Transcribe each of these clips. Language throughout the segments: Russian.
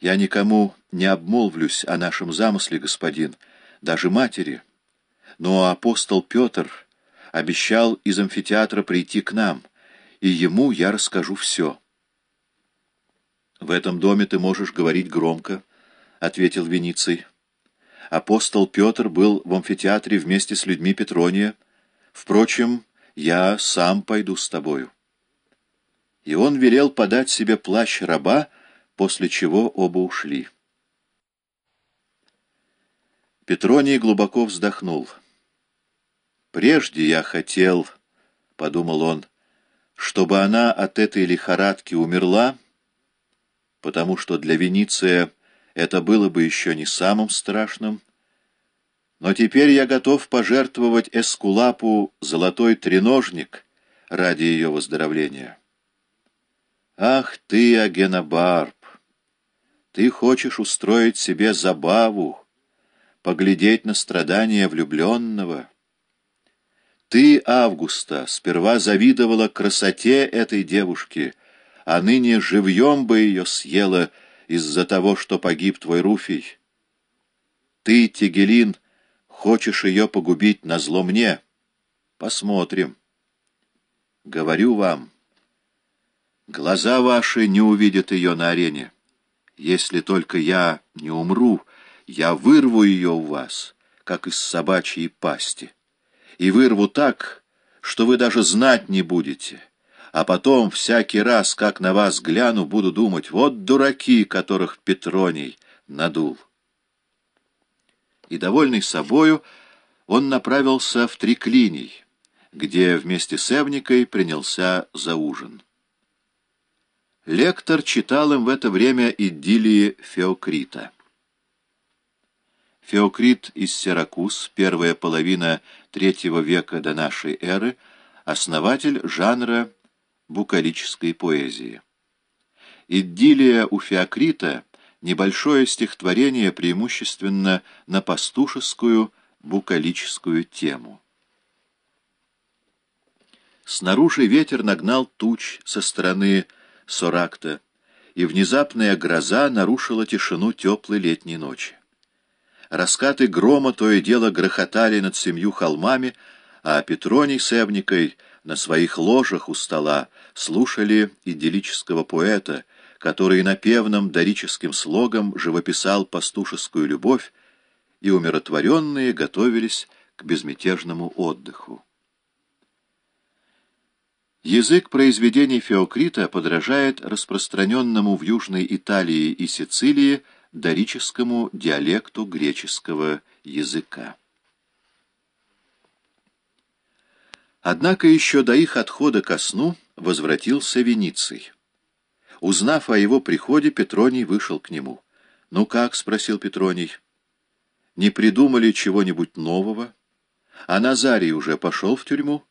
Я никому не обмолвлюсь о нашем замысле, господин, даже матери. Но апостол Петр обещал из амфитеатра прийти к нам, и ему я расскажу все. «В этом доме ты можешь говорить громко», — ответил Вениций. Апостол Петр был в амфитеатре вместе с людьми Петрония. Впрочем, я сам пойду с тобою. И он велел подать себе плащ раба, после чего оба ушли. Петроний глубоко вздохнул. «Прежде я хотел, — подумал он, — чтобы она от этой лихорадки умерла, потому что для Вениция это было бы еще не самым страшным, но теперь я готов пожертвовать Эскулапу золотой треножник ради ее выздоровления. Ах ты, Агенобарб, ты хочешь устроить себе забаву, поглядеть на страдания влюбленного. Ты, Августа, сперва завидовала красоте этой девушки, а ныне живьем бы ее съела из-за того, что погиб твой Руфий. Ты, Тегелин, хочешь ее погубить на зло мне? Посмотрим. Говорю вам, глаза ваши не увидят ее на арене. Если только я не умру, я вырву ее у вас, как из собачьей пасти и вырву так, что вы даже знать не будете. А потом, всякий раз, как на вас гляну, буду думать, вот дураки, которых Петроний надул. И, довольный собою, он направился в Триклиний, где вместе с Эвникой принялся за ужин. Лектор читал им в это время идиллии Феокрита. Феокрит из Сиракуз, первая половина III века до нашей эры, основатель жанра букалической поэзии. Идиллия у Феокрита — небольшое стихотворение преимущественно на пастушескую букалическую тему. Снаружи ветер нагнал туч со стороны Соракта, и внезапная гроза нарушила тишину теплой летней ночи. Раскаты грома то и дело грохотали над семью холмами, а Петроний с Эвникой на своих ложах у стола слушали идиллического поэта, который напевным дорическим слогом живописал пастушескую любовь, и умиротворенные готовились к безмятежному отдыху. Язык произведений Феокрита подражает распространенному в Южной Италии и Сицилии дорическому диалекту греческого языка. Однако еще до их отхода ко сну возвратился Вениций. Узнав о его приходе, Петроний вышел к нему. «Ну как?» — спросил Петроний. «Не придумали чего-нибудь нового? А Назарий уже пошел в тюрьму?»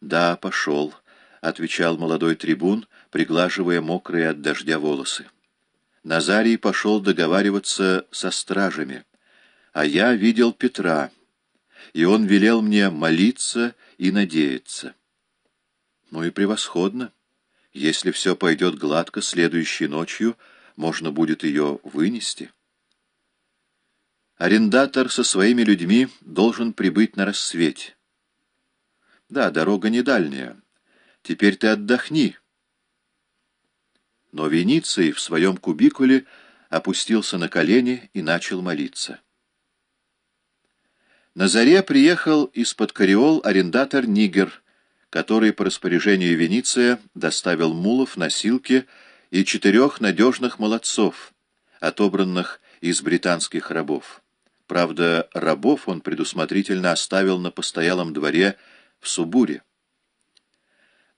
«Да, пошел», — отвечал молодой трибун, приглаживая мокрые от дождя волосы. Назарий пошел договариваться со стражами, а я видел Петра, и он велел мне молиться и надеяться. Ну и превосходно. Если все пойдет гладко, следующей ночью можно будет ее вынести. Арендатор со своими людьми должен прибыть на рассвете. Да, дорога не дальняя. Теперь ты отдохни. Но Вениций в своем кубикуле опустился на колени и начал молиться. На заре приехал из-под Кариол арендатор Нигер, который по распоряжению Вениция доставил мулов, носилки и четырех надежных молодцов, отобранных из британских рабов. Правда, рабов он предусмотрительно оставил на постоялом дворе в Субуре.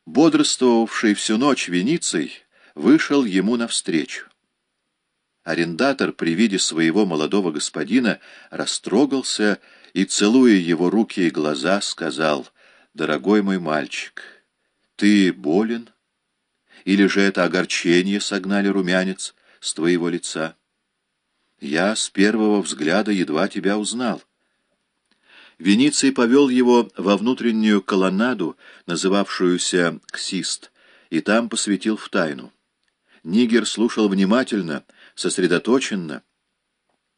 Бодрствовавший всю ночь Вениций вышел ему навстречу. Арендатор при виде своего молодого господина растрогался и, целуя его руки и глаза, сказал, «Дорогой мой мальчик, ты болен? Или же это огорчение согнали румянец с твоего лица? Я с первого взгляда едва тебя узнал». Вениций повел его во внутреннюю колоннаду, называвшуюся «Ксист», и там посвятил в тайну. Нигер слушал внимательно, сосредоточенно,